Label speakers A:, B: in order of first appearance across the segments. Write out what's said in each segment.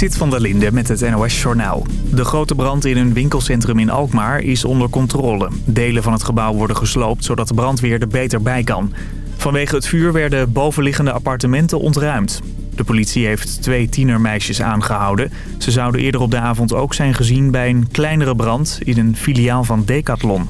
A: Sit van der Linde met het NOS-journaal. De grote brand in een winkelcentrum in Alkmaar is onder controle. Delen van het gebouw worden gesloopt, zodat de brandweer er beter bij kan. Vanwege het vuur werden bovenliggende appartementen ontruimd. De politie heeft twee tienermeisjes aangehouden. Ze zouden eerder op de avond ook zijn gezien bij een kleinere brand in een filiaal van Decathlon.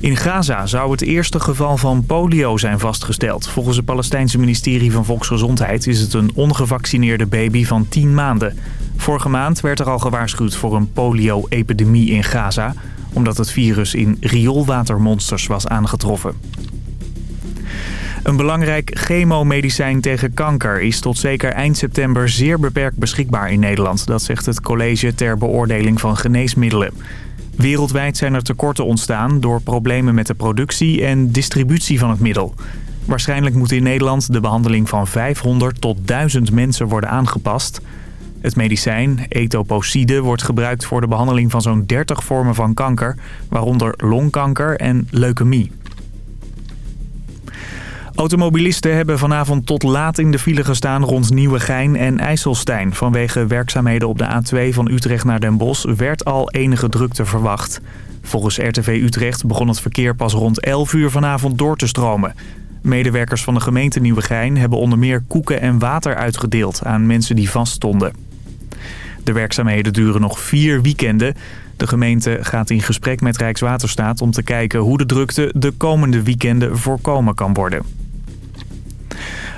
A: In Gaza zou het eerste geval van polio zijn vastgesteld. Volgens het Palestijnse ministerie van Volksgezondheid is het een ongevaccineerde baby van 10 maanden. Vorige maand werd er al gewaarschuwd voor een polio-epidemie in Gaza... omdat het virus in rioolwatermonsters was aangetroffen. Een belangrijk chemomedicijn tegen kanker is tot zeker eind september zeer beperkt beschikbaar in Nederland. Dat zegt het College ter Beoordeling van Geneesmiddelen. Wereldwijd zijn er tekorten ontstaan door problemen met de productie en distributie van het middel. Waarschijnlijk moet in Nederland de behandeling van 500 tot 1000 mensen worden aangepast. Het medicijn, etoposide, wordt gebruikt voor de behandeling van zo'n 30 vormen van kanker, waaronder longkanker en leukemie. Automobilisten hebben vanavond tot laat in de file gestaan rond Nieuwegein en IJsselstein. Vanwege werkzaamheden op de A2 van Utrecht naar Den Bosch werd al enige drukte verwacht. Volgens RTV Utrecht begon het verkeer pas rond 11 uur vanavond door te stromen. Medewerkers van de gemeente Nieuwegein hebben onder meer koeken en water uitgedeeld aan mensen die vaststonden. De werkzaamheden duren nog vier weekenden. De gemeente gaat in gesprek met Rijkswaterstaat om te kijken hoe de drukte de komende weekenden voorkomen kan worden.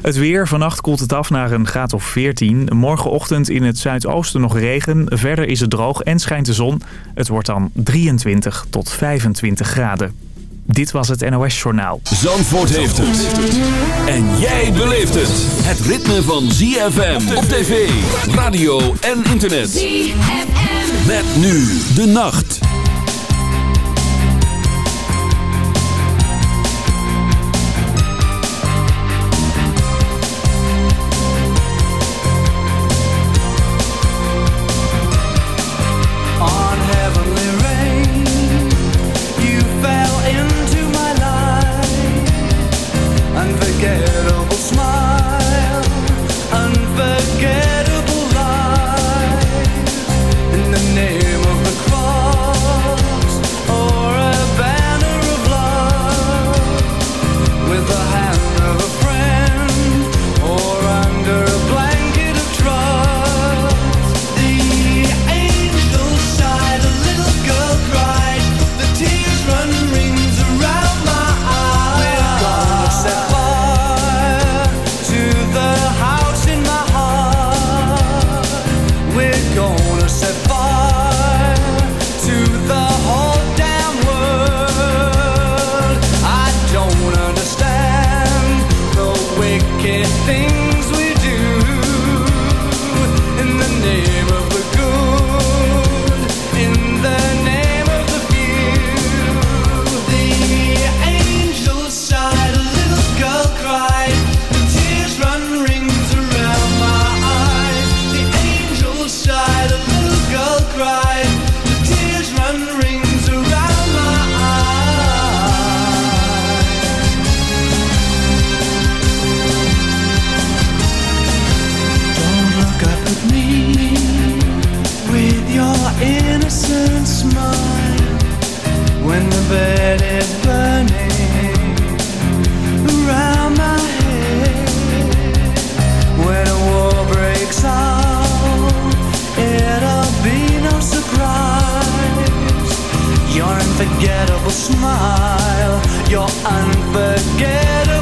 A: Het weer. Vannacht koelt het af naar een graad of 14. Morgenochtend in het zuidoosten nog regen. Verder is het droog en schijnt de zon. Het wordt dan 23 tot 25 graden. Dit was het NOS Journaal.
B: Zandvoort heeft het. En jij beleeft het. Het ritme van ZFM op tv, radio en internet. ZFM. Met nu de nacht.
C: smile, you're unforgettable.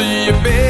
C: see
D: you, baby.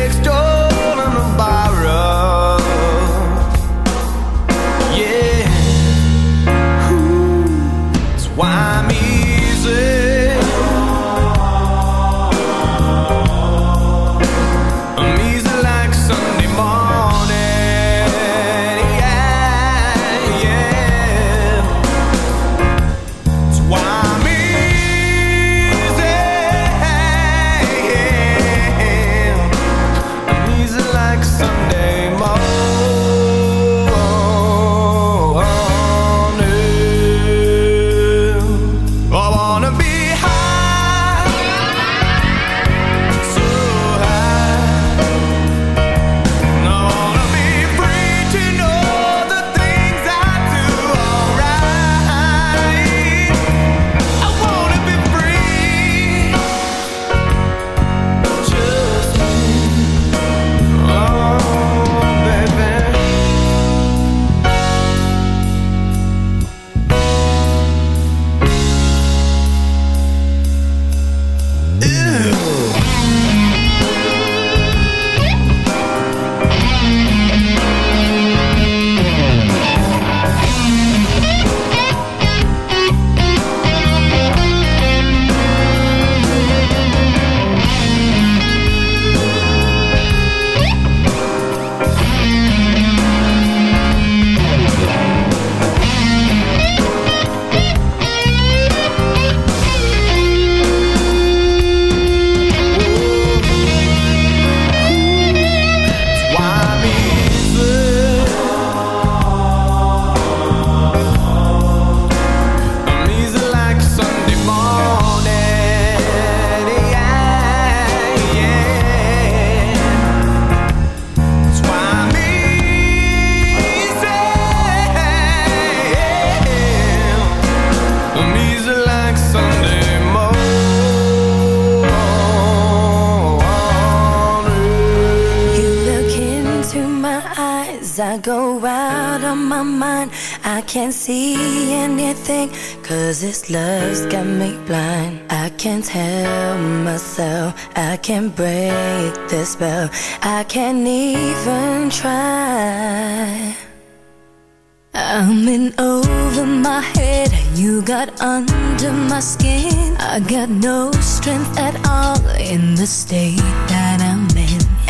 D: can't see anything Cause this love's got me blind. I can't tell myself I can't break this spell. I can't even try. I'm in over my head You got under my skin. I got no strength at all In the state that